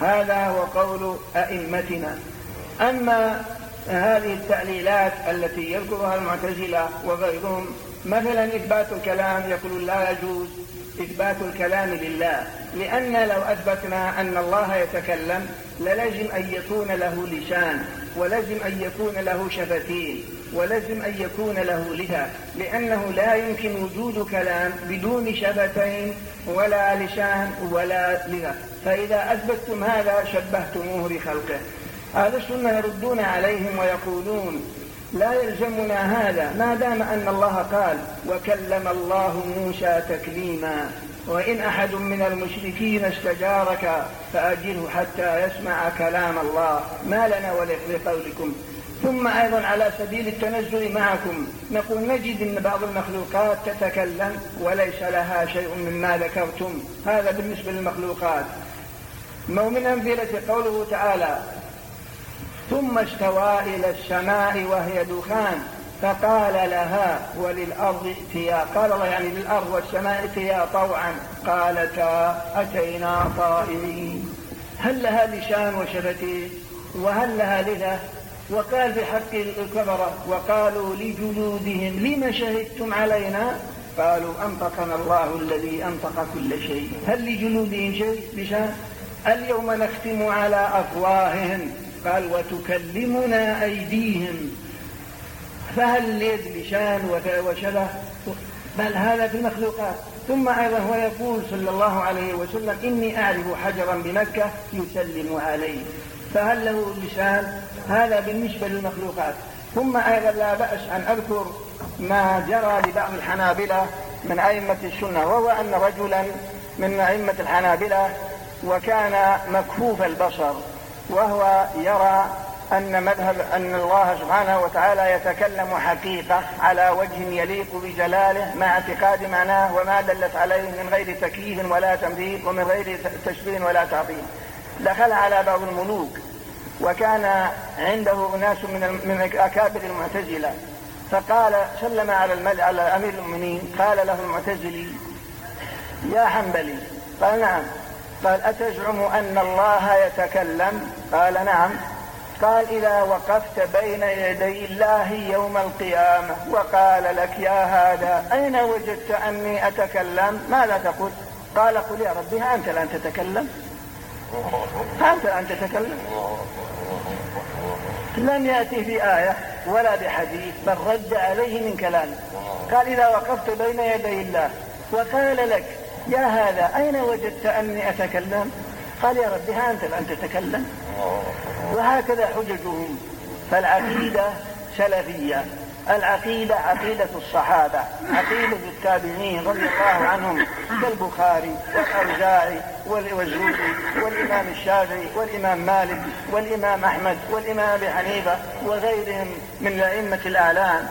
هذا هو قول أئمتنا. أما هذه التعليلات التي يذكرها المعتزلة وغيرهم مثلا إثبات الكلام يقول لا يجوز إثبات الكلام لله لأن لو أثبتنا أن الله يتكلم للزم أن يكون له لسان ولزم أن يكون له شفتين ولزم أن يكون له لثة لأنه لا يمكن وجود كلام بدون شفتين ولا لسان ولا لثة فإذا أثبتتم هذا شبهتموه بخلقه. أهل السنة يردون عليهم ويقولون لا يلزمنا هذا ما دام أن الله قال وكلم الله موسى تكليما. وإن أحد من المشركين استجارك فأجله حتى يسمع كلام الله. ما لنا ولقولكم ثم أيضا على سبيل التنزل معكم. نقول نجد أن بعض المخلوقات تتكلم وليس لها شيء مما ذكرتم. هذا بالنسبة للمخلوقات. ومن أمثلة قوله تعالى ثم استوى إلى السماء وهي دخان فقال لها وللأرض ائتيا قال الله يعني للأرض والسماء ائتيا طوعا. قالتا أتينا طائعين هل لها لسان وشفتين وهل لها لذة؟ وقال في حق الكفرة وقالوا لجلودهم لم شهدتم علينا؟ قالوا أنطقنا الله الذي أنطق كل شيء. هل لجلودهم شيء؟ لسان اليوم نختم على أفواههم. قال وتكلمنا أيديهم. فهل اليد لسان وشبه؟ بل هذا في المخلوقات. ثم أيضا هو يقول صلى الله عليه وسلم إني أعرف حجرا بمكة يسلم عليه فهل له لسان؟ هذا بالنسبة للمخلوقات. ثم أيضا لا بأس أن أذكر ما جرى لبعض الحنابلة من أئمة السنة وهو أن رجلا من أئمة الحنابلة وكان مكفوف البصر وهو يرى أن مذهب أن الله سبحانه وتعالى يتكلم حقيقة على وجه يليق بجلاله مع اعتقاد معناه وما دلت عليه من غير تكييف ولا تمثيل ومن غير تشبيه ولا تعطيل. دخل على بعض الملوك وكان عنده أناس من من أكابر المعتزلة. فقال سلم على الملك على أمير المؤمنين قال له المعتزلي يا حنبلي. قال نعم. قال أتزعم أن الله يتكلم؟ قال نعم. قال إذا وقفت بين يدي الله يوم القيامة. وقال لك يا هذا أين وجدت أني أتكلم؟ ماذا تقول؟ قال قل يا ربي أنت الآن تتكلم؟ أنت الآن تتكلم. لم يأتي في آية ولا بحديث بل رد عليه من كلامه. قال إذا وقفت بين يدي الله وقال لك يا هذا أين وجدت أني أتكلم؟ قال يا رب ها أنت الآن تتكلم. وهكذا حججهم. فالعقيدة سلفية. العقيدة عقيدة الصحابة عقيدة التابعين رضي الله عنهم كالبخاري والأوزاعي والزهري والإمام الشافعي والإمام مالك والإمام أحمد والإمام أبي حنيفة وغيرهم من الأئمة الأعلام.